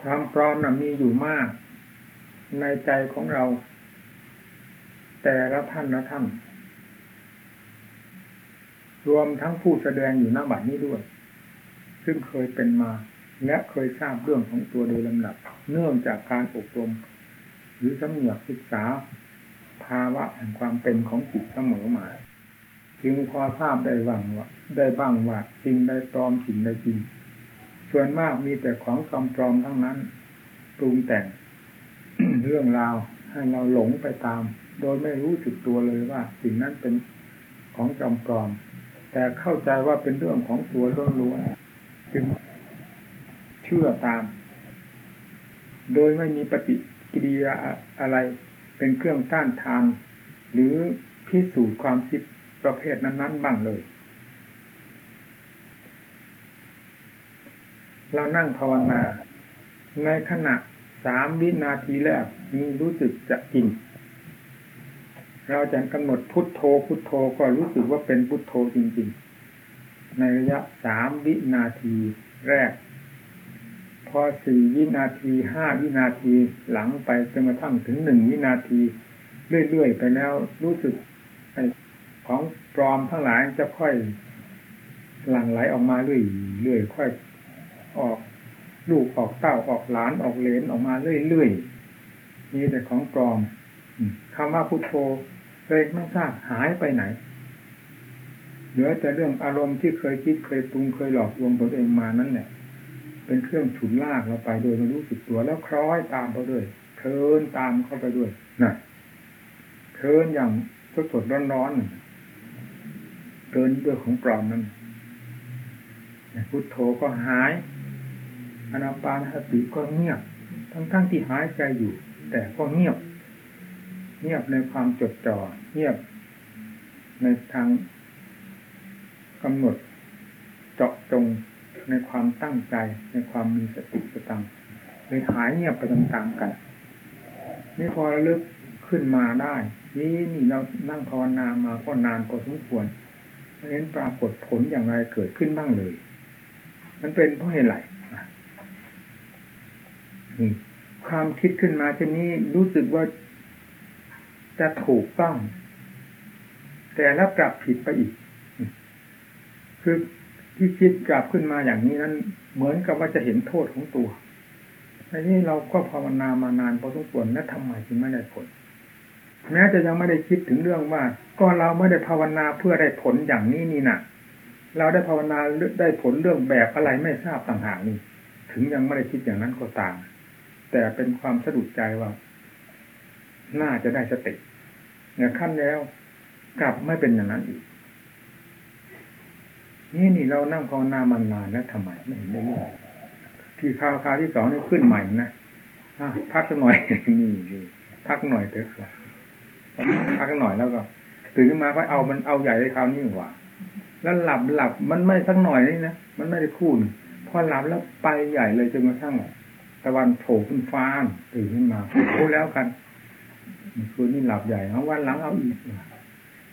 ความปลอมน่ะมีอยู่มาก ในใจของเรา แต่ละท่านละท่านรวมทั้งผู้แสดงอยู่หน้าบัดนี้ด้วย ซึ่งเคยเป็นมา และเคยทราบเรื่องของตัวโดยลำดับ เนื่องจากการอบรม หรือสำเนียกศึกษา ภาวะแห่งความเป็นของจิตเสมอมาจึงพอทราบได้บ้างว่าได้บ้างว่าสิ่งใดปลอมสิ่งใดจริง ส่วนมากมีแต่ของปลอมทั้งนั้นปรุงแต่งเรื่องราวให้เราหลงไปตาม โดยไม่รู้สึกตัวเลยว่า สิ่งนั้นเป็นของจอมปลอม แต่เข้าใจว่าเป็นเรื่องของตัวล้วนๆจึงเชื่อตาม โดยไม่มีปฏิกิริยาอะไรเป็นเครื่องต้านทาน หรือพิสูจน์ความคิดประเภทนั้น ๆ บ้างเลย เรานั่งภาวนา ในขณะสามวินาทีแรกมีรู้สึกจะกิน เราจะกำหนดพุทโธพุทโธก็รู้สึกว่าเป็นพุทโธจริง ๆ ในระยะสามวินาทีแรก พอสี่วินาทีห้าวินาทีหลังไปจนกระทั่งถึงหนึ่งวินาที เรื่อยๆไปแล้วรู้สึกของปลอมทั้งหลายจะค่อยหลั่งไหลออกมาเรื่อยเรื่อยค่อย ออกลูกออกเต้าออกหลานออกเลนออกมาเรื่อยๆนี่แต่ของปลอมคำว่าพุทโธเลยไม่ทราบหายไปไหน เหลือแต่เรื่องอารมณ์ที่เคยคิดเคยปรุงเคยหลอกลวงตนเองมานั่นแหละเป็นเครื่องฉุนลากเราไปโดยไม่รู้สึกตัวแล้วคล้อยตามไปด้วยเทินตามเข้าไปด้วยนะเทินอย่างสดสดร้อนๆเกินด้วยของปลอมนั้นพุทโธก็หาย อนาปานสติก็เงียบ ทั้งๆทที่หายใจอยู่ แต่ก็เงียบ เงียบในความจดจ่อเงียบ ในทางกำหนดเจาะจงในความตั้งใจในความมีสติสตังเลยหายเงียบไปตามๆกันนี่พอระลึกขึ้นมาได้ นี่นี่เรานั่งภาวนามาก็นานพอสมควรเห็นปรากฏผลอย่างไรเกิดขึ้นบ้างเลย มันเป็นเพราะเหตุไร ความคิดขึ้นมาเช่นนี้รู้สึกว่าจะถูกต้อง แต่แล้วกลับผิดไปอีก คือที่คิดกลับขึ้นมาอย่างนี้นั้น เหมือนกับว่าจะเห็นโทษของตัวอันนี้เราก็ภาวนามานานพอสมควรแล้วทำไมถึงไม่ได้ผล แม้จะยังไม่ได้คิดถึงเรื่องว่า ก็เราไม่ได้ภาวนาเพื่อได้ผลอย่างนี้นี่นะเราได้ภาวนาได้ผลเรื่องแบบอะไรไม่ทราบต่างหากนี่ ถึงยังไม่ได้คิดอย่างนั้นก็ตาม แต่เป็นความสะดุดใจว่า น่าจะได้สติเนี่ยขั้นแล้ว กลับไม่เป็นอย่างนั้นอีก นี่นี่เรานั่งภาวนามานานแล้วทำไมไม่เห็นได้เลยที่คราวคราวที่สองนี่ขึ้นใหม่นะพักสักหน่อยนี่พักหน่อยเถอะพักหน่อยแล้วก็ตื่นขึ้นมาก็เอามันเอาใหญ่เลยคราวนี้หว่าแล้วหลับหลับมันไม่สักหน่อยนี่นะมันไม่ได้คูนพอหลับแล้วไปใหญ่เลยจนกระทั่ง ตะวันโผล่ขึ้นฟ้าตื่นขึ้นมาโอ้แล้วกันคืนนี้หลับใหญ่เอาวันหลังเอาอีก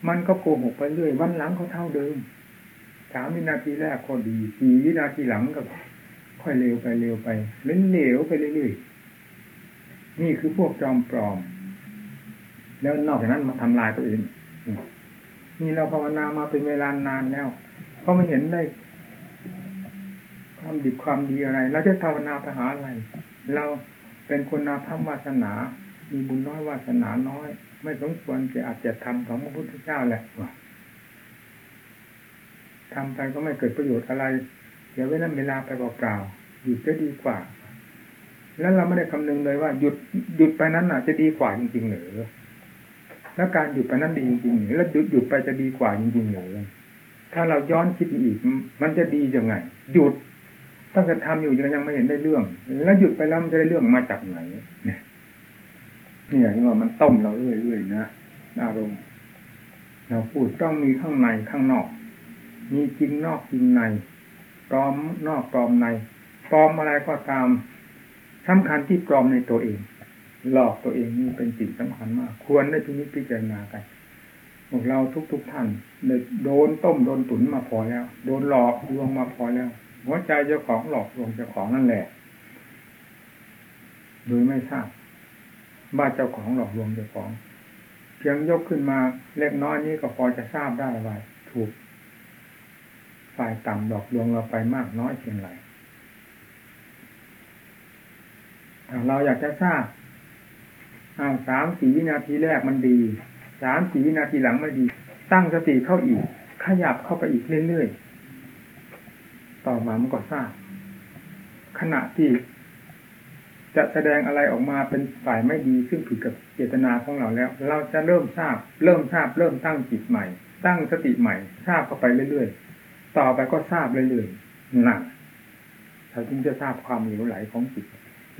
มันก็โกหกไปเรื่อยวันหลังเขาเท่าเดิมสามวินาทีแรกก็ดีสี่วินาทีหลังก็ ค่อยเร็วไปเร็วไปเล่นเหลวไปเรื่อยๆนี่คือพวกจอมปลอม แล้วนอกจากนั้นมาทำลายตัวเองนี่เราภาวนามาเป็นเวลานานแล้วเพราะไม่เห็นได้ ความดีความดีอะไร เราจะภาวนาไปหาอะไร เราเป็นคนนาพัมวาสนา มีบุญน้อยวาสนาน้อย ไม่สมควรจะอาจจะทำของพระพุทธเจ้าแหละทำไปก็ไม่เกิดประโยชน์อะไรเดี๋ยวเวลาเวลาไปเปล่าๆหยุดจะดีกว่า แล้วเราไม่ได้คำนึงเลยว่าหยุดหยุดไปนั้นอะ จะดีกว่าจริงๆหรือแล้วการหยุดไปนั้นดีจริงๆแล้วหยุดหยุดไปจะดีกว่าจริงๆเลยถ้าเราย้อนคิดอีก มันจะดียังไง หยุด ตั้งแต่ทำอยู่ยังยังไม่เห็นได้เรื่อง แล้วหยุดไปแล้วมันจะได้เรื่องมาจากไหนเนี่ยนี่อย่างว่ามันต้มเราเรื่อยๆนะอารมณ์เราพูดต้องมีข้างในข้างนอก มีจริงนอกจริงในปลอมนอกปลอมในปลอมอะไรก็ตามสำคัญที่ปลอมในตัวเอง หลอกตัวเองนี่เป็นสิ่งสำคัญมาก ควรได้พิจิตพิจารณากันพวกเราทุกๆทท่านโดนต้มโดนตุ๋นมาพอแล้ว โดนหลอกลวงมาพอแล้ว หัวใจเจ้าของหลอกลวงเจ้าของนั่นแหละ โดยไม่ทราบว่าเจ้าของหลอกลวงเจ้าของเพียงยกขึ้นมาเล็กน้อยนี้ก็พอจะทราบได้ว่าถูกฝ่ายต่ำหลอกลวงเราไปมากน้อยเพียงไรเราอยากจะทราบอาสามสี่วินาทีแรกมันดี สามสี่วินาทีหลังไม่ดี ตั้งสติเข้าอีก ขยับเข้าไปอีกเรื่อยๆ ต่อมามันก็ทราบขณะที่จะแสดงอะไรออกมาเป็นฝ่ายไม่ดีซึ่งผิดกับเจตนาของเราแล้ว เราจะเริ่มทราบ เริ่มทราบ เริ่มตั้งจิตใหม่ ตั้งสติใหม่ ทราบเข้าไปเรื่อยๆ ต่อไปก็ทราบเรื่อยๆนั่นเราจึงจะทราบความเหลวไหลของจิต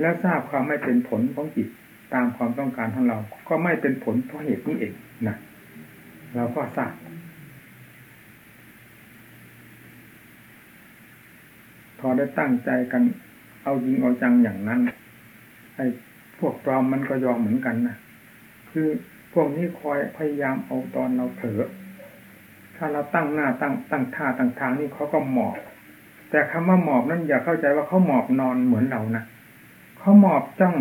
และทราบความไม่เป็นผลของจิตตามความต้องการของเรา ก็ไม่เป็นผลเพราะเหตุนี้เองนะเราก็ทราบ อได้ตั้งใจกัน เอาจริงเอาจังอย่างนั้นไอ้พวกปลอมมันก็ยอมเหมือนกันนะคือพวกนี้คอยพยายามเอาตอนเราเผลอถ้าเราตั้งหน้าตั้งตั้งท่าตั้งทางนี่เขาก็หมอบ แต่คำว่าหมอบนั้นอย่าเข้าใจว่าเขาหมอบนอนเหมือนเรานะเขาหมอบจ้อง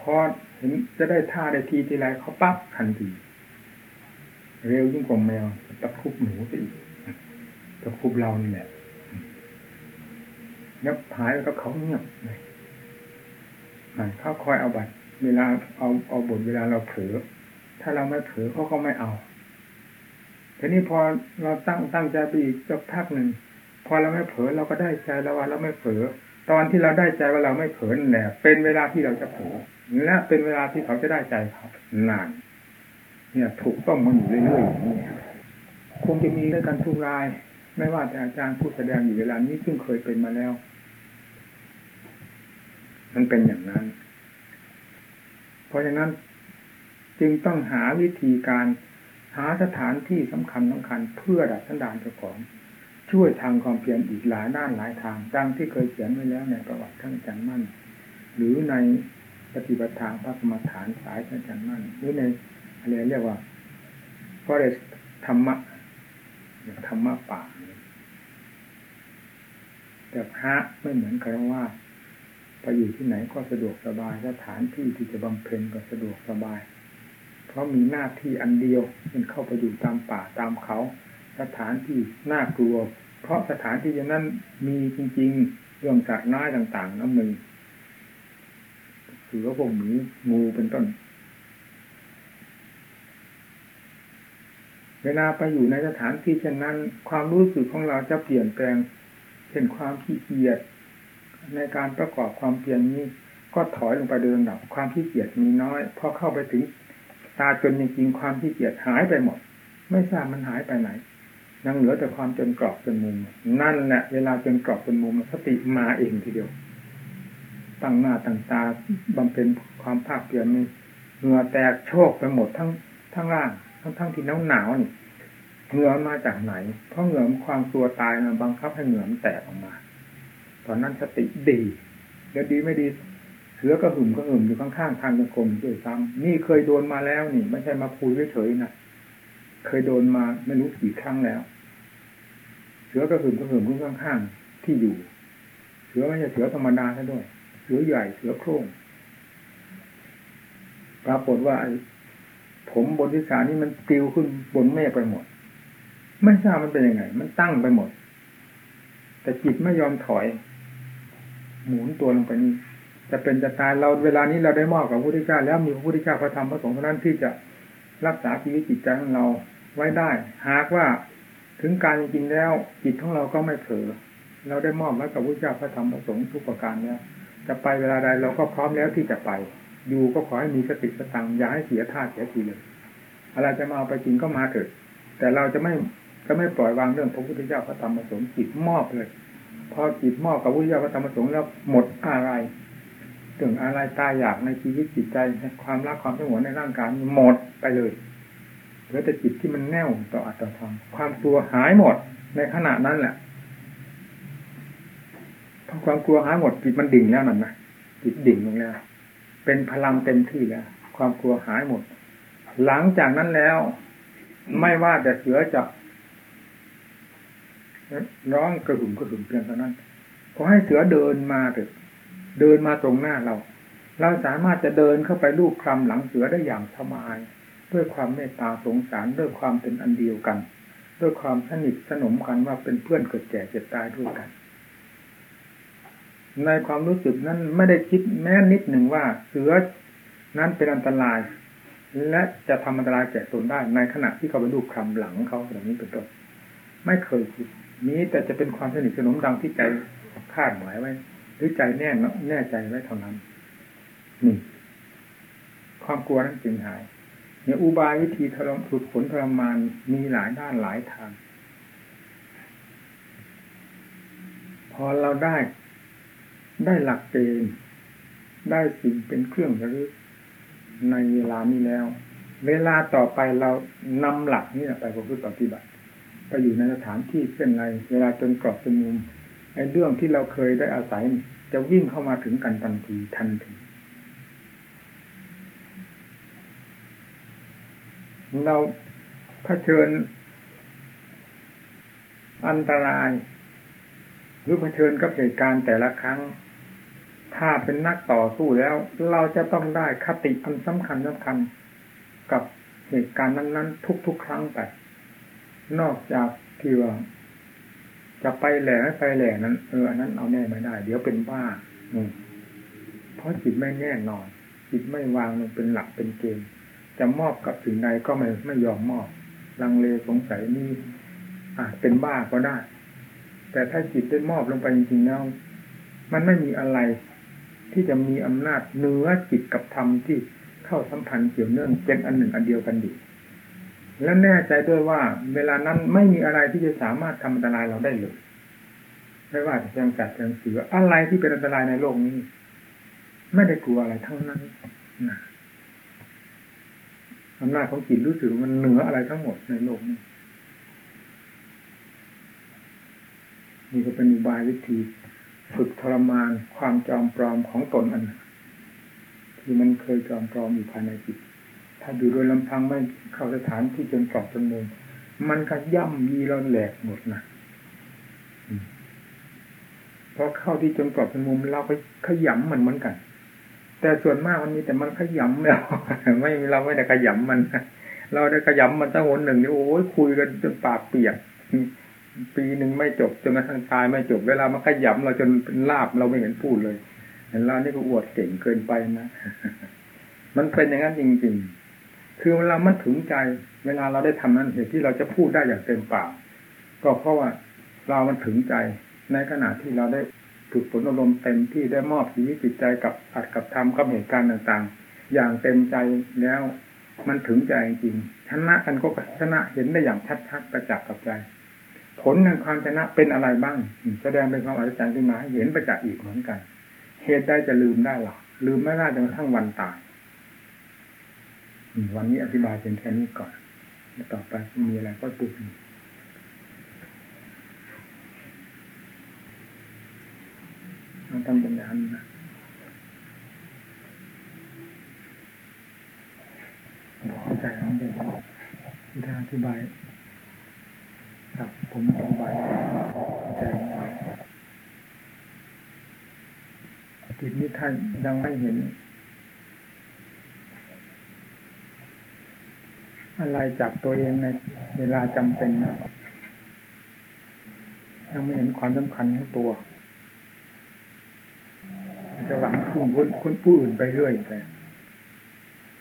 พอเห็นจะได้ท่าได้ทีทีไรเขาปั๊บทันทีเร็วยิ่งกว่าแมวตะคุบหนูไปอีก ตะคุบเรานี่แหละเงียบหายแล้วก็เขาเงียบเลยเขาคอยเอาบัตร เวลาเอาเอาบทเวลาเราเผลอถ้าเราไม่เผลอเขาก็ไม่เอาทีนี้พอเราตั้งตั้งใจไปอีกสักพักหนึ่งพอเราไม่เผลอเราก็ได้ใจแล้วว่าเราไม่เผลอตอนที่เราได้ใจว่าเราไม่เผลอนั่นแหละเป็นเวลาที่เราจะเผลอและเป็นเวลาที่เขาจะได้ใจเขานาน เนี่ย ถูกต้องมันอยู่เรื่อยๆอย่างนี้คงจะมีด้วยกันทุกราย ไม่ว่าแต่อาจารย์ผู้แสดงอยู่เวลานี้ซึ่งเคยเป็นมาแล้ว มันเป็นอย่างนั้น เพราะฉะนั้นจึงต้องหาวิธีการหาสถานที่สำคัญสำคัญเพื่อดัดสันดานเจ้าของ ช่วยทางความเพียรอีกหลายด้านหลายทางดังที่เคยเขียนไว้แล้วในประวัติท่านอาจารย์มั่น หรือในปฏิบัติทางพระกรรมฐานสายท่านอาจารย์มั่น หรือในอะไรเรียกว่า forest ธรรมะธรรมะป่า แต่พระไม่เหมือนคารวะไปอยู่ที่ไหนก็สะดวกสบายสถานที่ที่จะบำเพ็ญก็สะดวกสบาย เพราะมีหน้าที่อันเดียวมันเข้าไปอยู่ตามป่าตามเขา สถานที่น่ากลัว เพราะสถานที่อย่างนั้นมีจริง ๆ เรื่องสัตว์น้อยต่าง ๆน้ำมือเสือพวกหมีงูเป็นต้น เวลาไปอยู่ในสถานที่เช่นนั้น ความรู้สึกของเราจะเปลี่ยนแปลง ช่นความขี้เกียจในการประกอบความเพียรนี้ ก็ถอยลงไปเดินดับความขี้เกียจมีน้อยพอเข้าไปถึงตาจนจริงๆความขี้เกียจหายไปหมด ไม่ทราบมันหายไปไหนยังเหลือแต่ความจนกรอบจนมุม นั่นแหละเวลาจนกรอบจนมุมสติมาเองทีเดียวตั้งหน้าตั้งตาบำเพ็ญความภาคเพียรนี้เหงื่อแตกโชกไปหมดทั้งทั้งร่างทั้งทั้งที่หนาวหนาวนี่ เหงื่อมาจากไหน เพราะเหงื่อความตัวตายมันบังคับให้เหงื่อมแตกออกมา ตอนนั้นสติดีแล้วดีไม่ดี เสือก็หึ่มก็หึ่มอยู่ข้างๆทางจงกรมด้วยซ้ำนี่เคยโดนมาแล้วนี่ ไม่ใช่มาคุยเฉยๆนะเคยโดนมาไม่รู้กี่ครั้งแล้ว เสือก็หึ่มก็หึ่มอยู่ข้างๆที่อยู่ เสือไม่ใช่เสือธรรมดาซะด้วย เสือใหญ่เสือโคร่งปรากฏว่าผมบนทิศานี่มันติวขึ้นบนเมฆไปหมด ไม่ทราบมันเป็นยังไง มันตั้งไปหมด แต่จิตไม่ยอมถอย หมุนตัวลงไปนี้จะเป็นจะตายเราเวลานี้เราได้มอบกับพระพุทธเจ้าแล้วมีพระพุทธเจ้าพระธรรมพระสงฆ์เท่านั้นที่จะรักษาชีวิตจิตใจของเราไว้ได้ หากว่าถึงการจริงแล้ว จิตของเราก็ไม่เผลอเราได้มอบไว้กับพระพุทธเจ้าพระธรรมพระสงฆ์ทุกประการแล้วจะไปเวลาใดเราก็พร้อมแล้วที่จะไป อยู่ก็ขอให้มีสติสตังอย่าให้เสียท่าเสียทีเลย อะไรจะมาเอาไปจริงก็มาเถิดแต่เราจะไม่ จะไม่ปล่อยวางเรื่องพระพุทธเจ้าพระธรรมพระสงฆ์จิตมอบเลย พอจิตมอบกับวิทยาพระธรรมสงฆ์แล้วหมดอะไรถึงอะไรตายอยากในชีวิตจิตใจความรักความสงวนในร่างกายหมดไปเลยเหลือแต่จิตที่มันแน่วต่ออัตตธรรมความกลัวหายหมดในขณะนั้นแหละพอความกลัวหายหมดจิตมันดิ่งแล้วนั่นนะจิตดิ่งลงแล้ว เป็นพลังเต็มที่แล้วความกลัวหายหมด หลังจากนั้นแล้ว ไม่ว่าแต่เสือจะ ร้องกระหึ่มกระหึ่มเพียงเท่านั้น ขอให้เสือเดินมาเถิดเดินมาตรงหน้าเรา เราสามารถจะเดินเข้าไปลูกคลำหลังเสือได้อย่างสบาย ด้วยความเมตตาสงสารด้วยความเป็นอันเดียวกัน ด้วยความสนิทสนมกันว่าเป็นเพื่อนเกิดแก่เจ็บตายด้วยกัน ในความรู้สึกนั้นไม่ได้คิดแม้นิดหนึ่งว่าเสือนั้นเป็นอันตราย และจะทำอันตรายแก่ตนได้ในขณะที่เขาไปดูคำหลังเขาอย่างนี้เป็นต้นไม่เคยคิด นี้แต่จะเป็นความสนิทสนมดังที่ใจคาดหมายไว้ หรือใจแน่นแน่ใจไว้เท่านั้น นี่ ความกลัวนั้นจึงหายเนี่ยอุบายวิธีทรมฝึกฝนทรมานมีหลายด้านหลายทาง พอเราได้ ได้หลักเกณฑ์ได้สิ่งเป็นเครื่องระลึกในเวลานี้แล้ว เวลาต่อไปเรานำหลักนี้ไปประพฤติปฏิบัติ ไปอยู่ในสถานที่เช่นไรเวลาจนกรอบจนมุมไอ้เรื่องที่เราเคยได้อาศัย จะวิ่งเข้ามาถึงกันทันทีทันทีเราเผชิญ อันตราย หรือเผชิญกับเหตุการณ์แต่ละครั้ง ถ้าเป็นนักต่อสู้แล้ว เราจะต้องได้คติอันสำคัญสำคัญกับเหตุการณ์นั้น ๆ ทุก ๆ ครั้งไป นอกจากที่ว่าจะไปแหล่ไม่ไปแหล่นั้นเอออันนั้นเอาแน่ไม่ได้ เดี๋ยวเป็นบ้าเพราะจิตไม่แน่นอน จิตไม่วางมันเป็นหลักเป็นเกณฑ์จะมอบกับสิ่งใดก็ไม่ไม่ยอมมอบ ลังเลสงสัยนี่อาจเป็นบ้าก็ได้ แต่ถ้าจิตได้มอบลงไปจริงๆแล้วมันไม่มีอะไร ที่จะมีอำนาจเหนือจิตกับธรรมที่เข้าสัมพันธ์เกี่ยวเนื่องเป็นอันหนึ่งอันเดียวกันดี และแน่ใจด้วยว่า เวลานั้นไม่มีอะไรที่จะสามารถทำอันตรายเราได้เลยไม่ว่าจะยังจัดยังเสืออะไรที่เป็นอันตรายในโลกนี้ ไม่ได้กลัวอะไรทั้งนั้นนะอำนาจของจิตรู้สึกมันเหนืออะไรทั้งหมดในโลกนี้นี่ก็เป็นอุบายวิธีฝึกทรมานความจอมปลอมของตนอันที่มันเคยจอมปลอมอยู่ภายในจิต ถ้าอยู่โดยลำพังไม่เข้าสถานที่จนกรอบจนมุมมันก็ย่ำยีเราแหลกหมดนะพอเข้าที่จนกรอบจนมุมเราไปขยำมันเหมือนกัน แต่ส่วนมากมันมีแต่มันขยำเราไม่เราไม่ได้ขยำมันเราได้ขยำมันตั้งหนหนึ่งนี่โอ้ยคุยกันจนปากเปียกปีหนึ่งไม่จบจนกระทั่งตายไม่จบเวลามันขยำเราจนเป็นลาบเราไม่เห็นพูดเลยเห็นเรานี่ก็อวดเก่งเกินไปนะมันเป็นอย่างนั้นจริงๆ คือเวลามันถึงใจ เวลาเราได้ทำนั้นเหตุที่เราจะพูดได้อย่างเต็มปากก็เพราะว่าเรามันถึงใจ ในขณะที่เราได้ฝึกฝนอารมณ์เต็มที่ได้มอบชีวิตจิตใจกับอัดกับทำกับเหตุการณ์ต่างๆ อย่างเต็มใจแล้วมันถึงใจจริงชนะกันก็ชนะเห็นได้อย่างชัดๆประจักษ์กับใจ ผลแห่งความชนะเป็นอะไรบ้าง แสดงเป็นความอัศจรรย์ขึ้นมาเห็นประจักษ์อีกเหมือนกัน เหตุได้จะลืมได้หรอลืมไม่ได้จนกระทั่งวันตาย วันนี้อธิบายเป็นแค่นี้ก่อนแล้วต่อไปมีอะไรก็พูดมันทำเป็นอย่างนั้นะเข้าใจมันเป็นที่ทางอธิบายครับผมอธิบายใจจิตนี้ท่านยังไม่เห็น อะไรจากตัวเองในเวลาจำเป็นนะยังไม่เห็นความสำคัญของตัว จะหวังพึ่งคนผู้อื่นไปเรื่อยแต่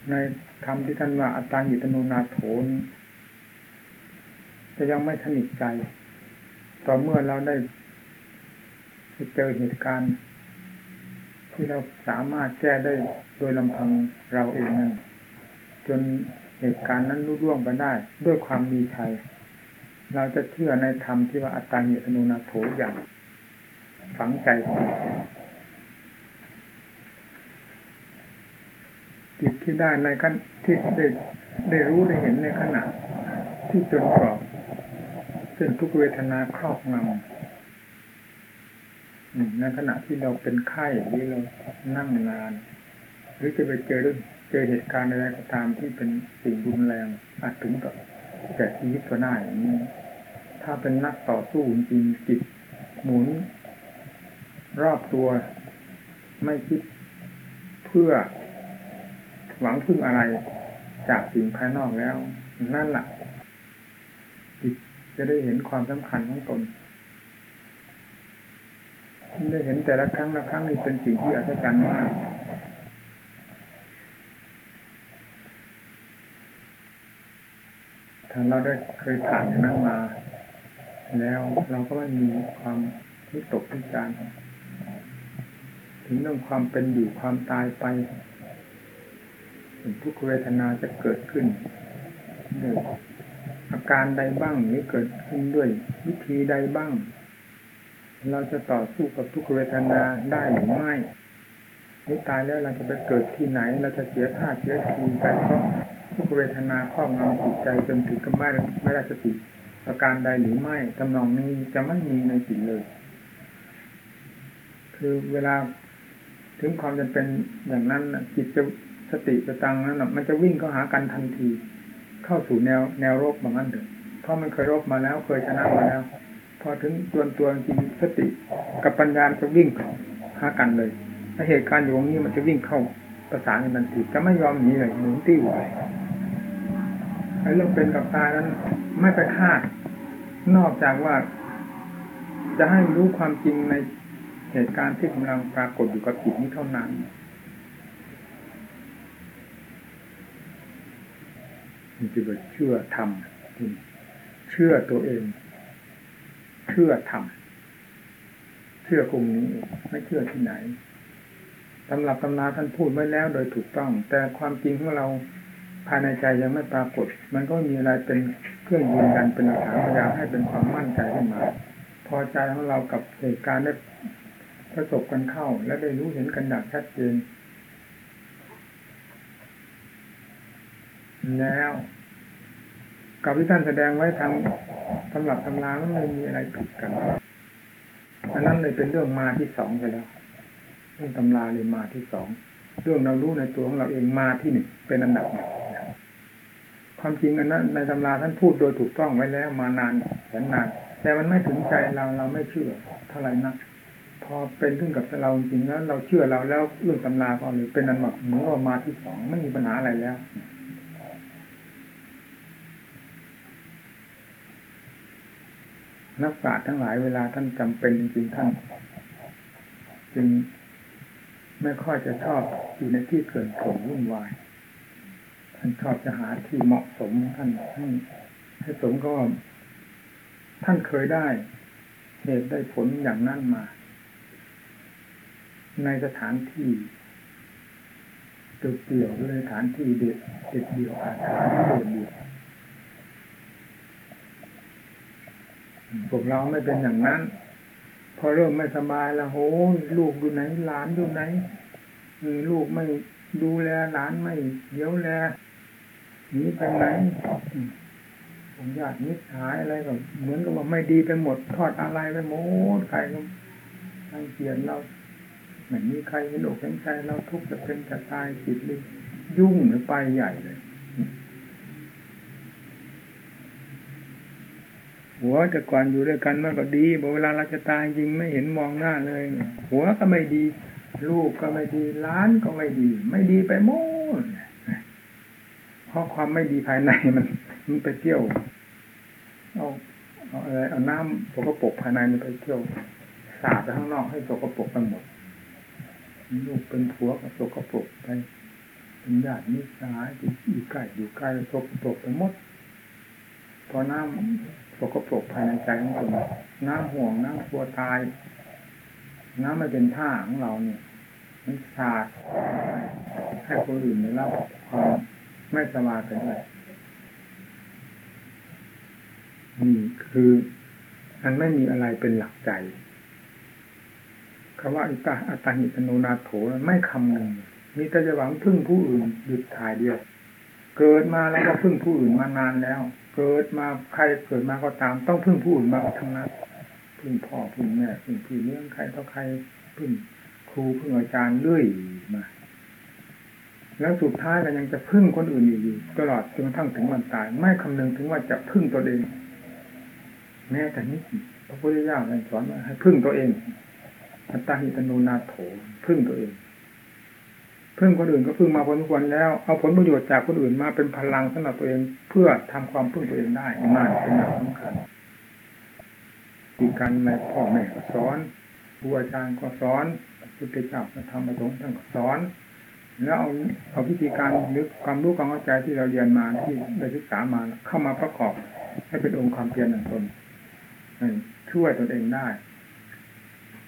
ในคำที่ท่านว่าอัตตาหิตโนนาโถนจะยังไม่สนิทใจ ต่อเมื่อเราได้เจอเหตุการณ์ ที่เราสามารถแก้ได้โดยลำพังเราเองนั้นจน เหตุการณ์นั้นรุ่ร่วงไปได้ ด้วยความมีชัย เราจะเชื่อในธรรมที่ว่าอัตตาหิตโนนาโถอย่างฝังใจของจิตที่ได้ในขั้นที่ได้ได้รู้ได้เห็นในขณะ ที่จนกรอบเช่นทุกเวทนาครอบงำในขณะที่เราเป็นไข้หรือเรานั่งนาน หรือจะไปเจอเรื่อง เจอเหตุการณ์อะไรก็ตามที่เป็นสิ่งรุนแรงอาจถึงกับแก่ชีวิตก็ได้อย่างนี้ถ้าเป็นนักต่อสู้จริงจิตหมุน รอบตัวไม่คิดเพื่อหวังพึ่งอะไรจากสิ่งภายนอกแล้ว นั่นแหละจิตจะได้เห็นความสำคัญของตนได้เห็นแต่ละครั้งละครั้งนี้เป็นสิ่งที่อัศจรรย์มาก ถ้าเราได้เคยผ่านอย่างนั้นมา แล้วเราก็ไม่มีความวิตกวิจารณ์ถึงเรื่องความเป็นอยู่ความตายไปทุกเวทนาจะเกิดขึ้นด้วยอาการใดบ้างหรือเกิดขึ้นด้วย วิธีใดบ้าง เราจะต่อสู้กับทุกเวทนาได้หรือไม่นี่ตายแล้วเราจะไปเกิดที่ไหน เราจะเสียท่าเสียทีไปเพราะ ทุกเวทนาครอบงำจิตใจจนถึงกับไม่ไม่ได้สติประการใดหรือไม่ตำนองนี้จะไม่มีในจิตเลย คือเวลาถึงความจำเป็นอย่างนั้นจิตจะสติจะตังนั้นมันจะวิ่งเข้าหากันทันที เข้าสู่แนวแนวรบบางนั้นเถอะเพราะมันเคยรบมาแล้วเคยชนะมาแล้ว พอถึงตัวตัวจริงสติ กับปัญญาจะวิ่งหากันเลยถ้าเหตุการณ์อยู่ตรงนี้มันจะวิ่งเข้าประสานกันทันทีจะไม่ยอมหนีเลยหนุนติ้วไป ไอ้เรื่องเป็นกับตายนั้น ไม่ไปคาด นอกจากว่า จะให้รู้ความจริงในเหตุการณ์ที่กำลังปรากฏอยู่กับจิตนี้เท่านั้น มันจะแบบเชื่อทำเชื่อตัวเอง เชื่อทำเชื่อกลุ่มนี้ไม่เชื่อที่ไหนตำรับตำนาท่านพูดไว้แล้วโดยถูกต้อง แต่ความจริงของเรา ภายในใจยังไม่ปรากฏ มันก็มีอะไรเป็นเครื่องยืนยันเป็นหลักฐานพยายามให้เป็นความมั่นใจขึ้นมา พอใจของเรากับเหตุการณ์ได้ประสบกันเข้า และได้รู้เห็นกันอย่างชัดเจนแล้วกับที่ท่านแสดงไว้ทางสำหรับตำราไม่มีอะไรผิดกันอันนั้นเลยเป็นเรื่องมาที่สองไปแล้วเรื่องตำราเลยมาที่สองเรื่องเรารู้ในตัวของเราเองมาที่หนึ่งเป็นอันดับหนึ่ง ความจริงอันนั้นในตำราท่านพูดโดยถูกต้องไว้แล้วมานานแสนนาน แต่มันไม่ถึงใจเราเราไม่เชื่อเท่าไหร่นักพอเป็นขึ้นกับเราจริงแล้ว เราเชื่อเราแล้วเรื่องตำราก็เลยเป็นอันหมดเหมือนว่ามาที่สองไม่มีปัญหาอะไรแล้วนักปราชญ์ทั้งหลายเวลาท่านจำเป็นจริงๆท่านจึงไม่ค่อยจะชอบอยู่ในที่เกินผลวุ่นวาย ท่านชอบจะหาที่เหมาะสมท่านให้ให้สมก็ ท่านเคยได้ เหตุได้ผลอย่างนั้นมา ในสถานที่เดี่ยวๆเลยสถานที่เด็ดเด็ดเดี่ยวอาถรรพ์โดดเดี่ยวพวกเราไม่เป็นอย่างนั้น พอเริ่มไม่สบายแล้วโหลูกอยู่ไหนหลานอยู่ไหนลูกไม่ดูแลหลานไม่เยียวแล หนีไปไหนผมญาติมิตรหายอะไรแบบเหมือนกับว่าไม่ดีไปหมด ทอดอะไรไปหมดใครก็ทังเกียนเราไม่มีใครเห็นอกเห็นใจเราทุกข์จะเป็นจะตายจิตเลยยุ่งหรือไปใหญ่เลยหัวแต่ก่อนอยู่ด้วยกันมันก็ดีบเวลาเราจะตายจริงไม่เห็นมองหน้าเลย หัวก็ไม่ดี ลูกก็ไม่ดีล้านก็ไม่ดี ไม่ดีไปหมด เพราะความไม่ดีภายในมันมันไปเที่ยวเอาเอาอะไรเอาน้ำสกปรกภายในมันไปเที่ยวสาดไปข้างนอกให้สกปรกไปหมดลูกเป็นผัวก็สกปรกไปเป็นญาติมิตรสหายอยู่ใกล้อยู่ใกล้สกปรกไปหมดพอน้ำสกปรกภายในใจของคนน้ำห่วงน้ำกลัวตาย น้ำไม่เป็นท่าของเราเนี่ยมันสาดให้คนอื่นได้รับความ ไม่สบายไปด้วยนี่คือมันไม่มีอะไรเป็นหลักใจคำว่าอิตาอัตาหิตโนนาโถไม่คำนึงมีแต่จะหวังพึ่งผู้อื่นหยุดถ่ายเดียว เกิดมาแล้วก็พึ่งผู้อื่นมานานแล้ว เกิดมาใครเกิดมาก็ตาม ต้องพึ่งผู้อื่นมาทั้งนั้นพึ่งพ่อพึ่งแม่พึ่งพี่เลี้ยงใครต่อใครพึ่งครูพึ่งอาจารย์เรื่อยมา แล้วสุดท้ายก็ยังจะพึ่งคนอื่นอยู่ตลอดจนกระทั่งถึงวันตาย ไม่คำนึงถึงว่าจะพึ่งตัวเอง แม้แต่นี้พระพุทธเจ้าสอนว่าให้พึ่งตัวเองอัตตาหิตโนนาโถพึ่งตัวเอง พึ่งคนอื่นก็พึ่งมาพอสมควรแล้ว เอาผลประโยชน์จากคนอื่นมาเป็นพลังสำหรับตัวเอง เพื่อทำความพึ่งตัวเองได้นั่นเป็นหลักสำคัญที่การในพ่อแม่ก็สอนครูอาจารย์ก็สอนพุทธเจ้าพระธรรมพระสงฆ์ท่านก็สอน แล้วเอาเอาวิธีการนึกความรู้ความเข้าใจที่เราเรียนมาที่ได้ศึกษามาเข้ามาประกอบ ให้เป็นองค์ความเพียรหนึ่งตนช่วยตนเองได้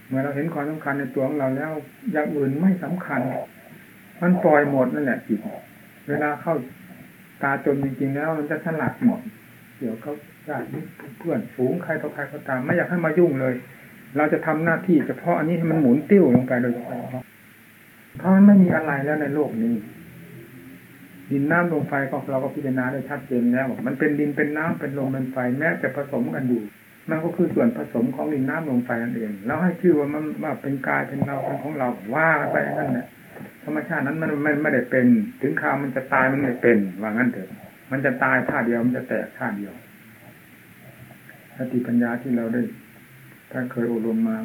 เมื่อเราเห็นความสำคัญในตัวของเราแล้วอย่างอื่นไม่สำคัญ มันปล่อยหมดนั่นแหละจิตเวลาเข้าตาจนจริงๆแล้วมันจะสลัดหมดเดี๋ยวเขาญาติเพื่อนฝูงใครต่อใครก็ตาม ไม่อยากให้มายุ่งเลย เราจะทำหน้าที่เฉพาะอันนี้ให้มันหมุนติ้วลงไปโดย เพราะมันไม่มีอะไรแล้วในโลกนี้ ดินน้ำลมไฟก็เราก็พิจารณาได้ชัดเจนแล้วมันเป็นดินเป็นน้ำเป็นลมเป็นไฟแม้จะผสมกันอยู่มันก็คือส่วนผสมของดินน้ำลมไฟนั่นเอง แล้วให้ชื่อว่ามันว่าเป็นกายเป็นเราเป็นของเราว่าไปนั่นแหละธรรมชาตินั้นมันไม่ไม่ได้เป็น ถึงคราวมันจะตายมันไม่เป็นว่างั้นเถอะ มันจะตายท่าเดียวมันจะแตกท่าเดียวสติปัญญาที่เราได้ ถ้าเคยอบรมมา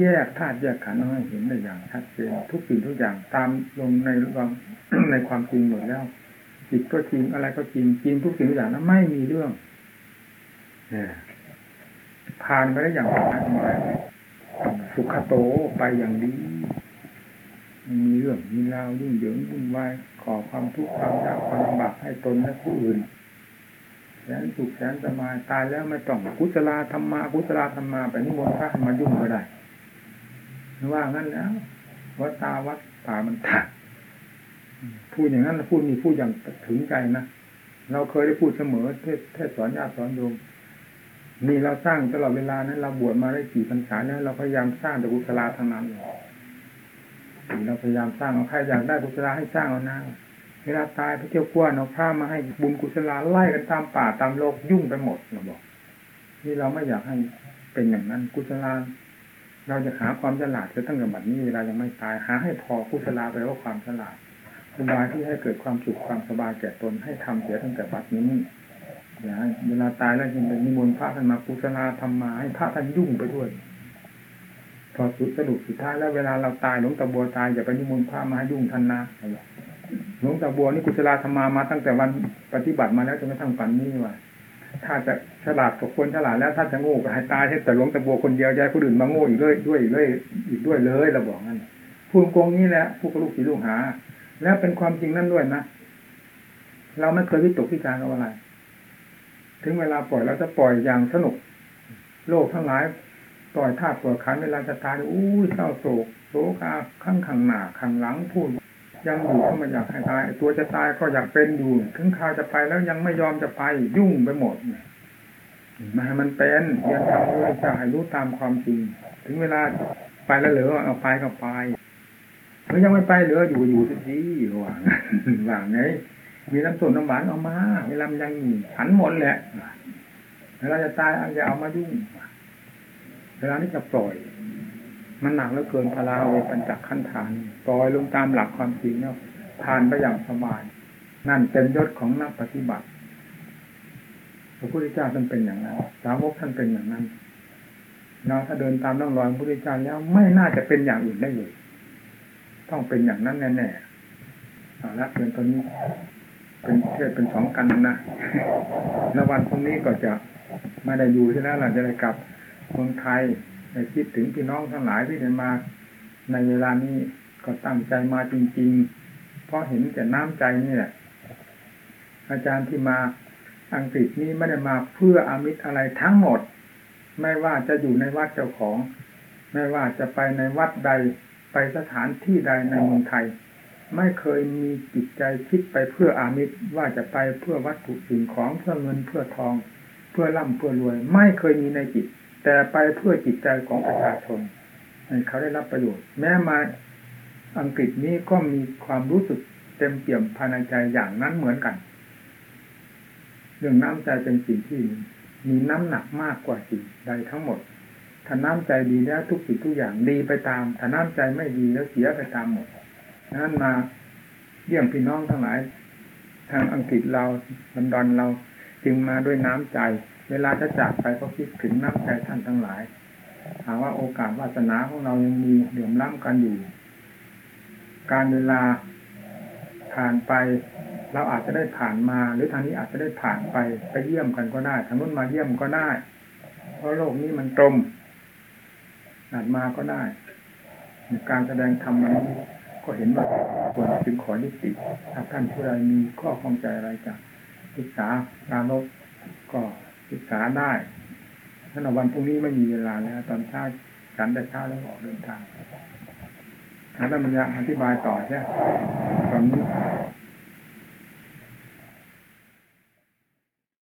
แยกธาตุแยกขันธ์ให้เห็นได้อย่างชัดเจนทุกสิ่งทุกอย่างตามลงในความในความจริงหมดแล้วจิตก็จริงอะไรก็จริงจริงทุกสิ่งทุกอย่างนั้นไม่มีเรื่องเนี่ยผ่านไปได้อย่างผ่านไปสุขโตไปอย่างดีมีเรื่องมีราวยุ่งเหยิงวุ่นวายขอความทุกข์ความยากความลำบากให้ตนและผู้อื่นแสนสุขแสนสบายตายแล้วไม่ต้องกุศลธรรมากุศลธรรมาไปนิมนต์พระมายุ่งก็ได้ ว่างั้นแล้ววัดตาวัดป่ามันตัดพูดอย่างนั้นพูดมีพูดอย่างถึงใจนะเราเคยได้พูดเสมอ เทศเทศสอนญาติสอนโยมนี่เราสร้างตลอดเวลานั้นเราบวชมาได้กี่พรรษาแล้วเราพยายามสร้างแต่กุศลทางนั้นเราพยายามสร้างเอาใครอยากได้กุศลให้สร้างเอาหน้าเวลาตายไปเที่ยวกว้านเอาผ้ามาให้บุญกุศลไล่กันตามป่าตามโลกยุ่งไปหมดเราบอก นี่เราไม่อยากให้เป็นอย่างนั้นกุศลา เราจะหาความฉลาดจะตั้งแต่บัดนี้เวลายังไม่ตายหาให้พอกุศลาไปว่าความฉลาดอุบายที่ให้เกิดความสุขความสบายแก่ตนให้ทำเสียตั้งแต่บัดนี้อย่าเวลาตายแล้วยังเป็นนิมนต์พระท่านมากุศลาทำมาให้พระท่านยุ่งไปด้วยพอสุดสรุปสุดท้ายแล้วเวลาเราตายหลวงตาบัวตายอย่าไปนิมนต์พระมาให้ยุ่งท่านนะหลวงตาบัวนี่กุศลาธรรมามาตั้งแต่วันปฏิบัติมาแล้วจนกระทั่งปัจจุบันว่า ถ้าจะฉลาดกับคนฉลาดแล้วถ้าจะโง่ก็ให้ตายให้แต่หลวงตาบัวคนเดียวย้ายคนอื่นมาโง่อีกเลยด้วยอีกเลยอีกด้วยเลยเราบอกงั้นพูดโกงนี้แหละผู้กลูกศิลูกหา แล้วเป็นความจริงนั่นด้วยนะเราไม่เคยวิตกวิจารณ์อะไร ถึงเวลาปล่อยเราจะปล่อยอย่างสนุก โลกทั้งหลายปล่อยธาตุปล่อยขันเวลาจะตายอู้เศร้าโศกโศกาข้างขังหน้าขังหลังพูด ยังอยู่ก็ไม่อยากให้ตาย ตัวจะตายก็อยากเป็นอยู่ถึงข่าวจะไปแล้วยังไม่ยอมจะไปยุ่งไปหมดมาให้มันเป็นเรียนทำด้จะให้รู้ตามความจริง ถึงเวลาไปแล้วเหลือเอาไปก็ไปเมื่ยังไม่ไปเหลืออยู่อยู่ที่ที่ว่างว่างไงมีน้ำส้มน้ำหวานเอามาเวลามันยังฉันหมดแหละเวลาจะตายอาจจะเอามายุ่งเวลานี้จะปล่อย มันหนักเหลือเกินพลาเวปัญจขั้นฐานปล่อยลงตามหลักความจริงแล้วผ่านไปอย่างสบายนั่นเป็นยศของนักปฏิบัติพระพุทธเจ้าท่านเป็นอย่างนั้นสาวกท่านเป็นอย่างนั้นเราถ้าเดินตามน้องรอยพระพุทธเจ้าแล้วไม่น่าจะเป็นอย่างอื่นได้เลยต้องเป็นอย่างนั้นแน่ๆเอาละเพียงตอนนี้เป็นเทศเป็นสองกันนะแล้ววันพรุ่งนี้ก็จะไม่ได้อยู่ที่นั่นหลังจะได้กลับเมืองไทย ในคิดถึงพี่น้องทั้งหลายที่ได้มา ในเวลานี้ก็ตั้งใจมาจริงๆ เพราะเห็นแต่น้ำใจนี่แหละอาจารย์ที่มาอังกฤษนี้ไม่ได้มาเพื่ออามิตรอะไรทั้งหมด ไม่ว่าจะอยู่ในวัดเจ้าของ ไม่ว่าจะไปในวัดใดไปสถานที่ใดในเมืองไทย ไม่เคยมีจิตใจคิดไปเพื่ออามิตรว่าจะไปเพื่อวัตถุสิ่งของเพื่อเงินเพื่อทอง เพื่อร่ำเพื่อรวย ไม่เคยมีในจิต แต่ไปเพื่อจิตใจของประชาชนให้เขาได้รับประโยชน์ แม้มาอังกฤษนี้ก็มีความรู้สึกเต็มเปี่ยมภายในใจอย่างนั้นเหมือนกัน เรื่องน้ำใจเป็นสิ่งที่มีน้ำหนักมากกว่าสิ่งใดทั้งหมดถ้าน้ำใจดีแล้วทุกสิ่งทุกอย่างดีไปตามถ้าน้ำใจไม่ดีแล้วเสียไปตามหมดนั้นมาเยี่ยมพี่น้องทั้งหลาย ทางอังกฤษเราลอนดอนเราจึงมาด้วยน้ำใจ เวลาจะจากไปก็คิดถึงน้ำใจท่านทั้งหลาย หากว่าโอกาสวาสนาของเรายังมีเหลื่อมล้ำกันอยู่ การเวลาผ่านไป เราอาจจะได้ผ่านมา หรือทางนี้อาจจะได้ผ่านไปไปเยี่ยมกันก็ได้ทางนู้นมาเยี่ยมก็ได้ เพราะโลกนี้มันตรงอาจมาก็ได้การแสดงธรรมนั้นก็เห็นว่าควรจึงขอยุติถ้าท่านผู้ใดมีข้อข้องใจอะไรจะศึกษาการลบก็ ศึกษาได้ถ้าวันพรุ่งนี้ไม่มีเวลาแล้ว ตอนเช้าฉันได้เช้าแล้วออกเดินทางอาจารย์มันจะอธิบายต่อใช่ไหมตอนนี้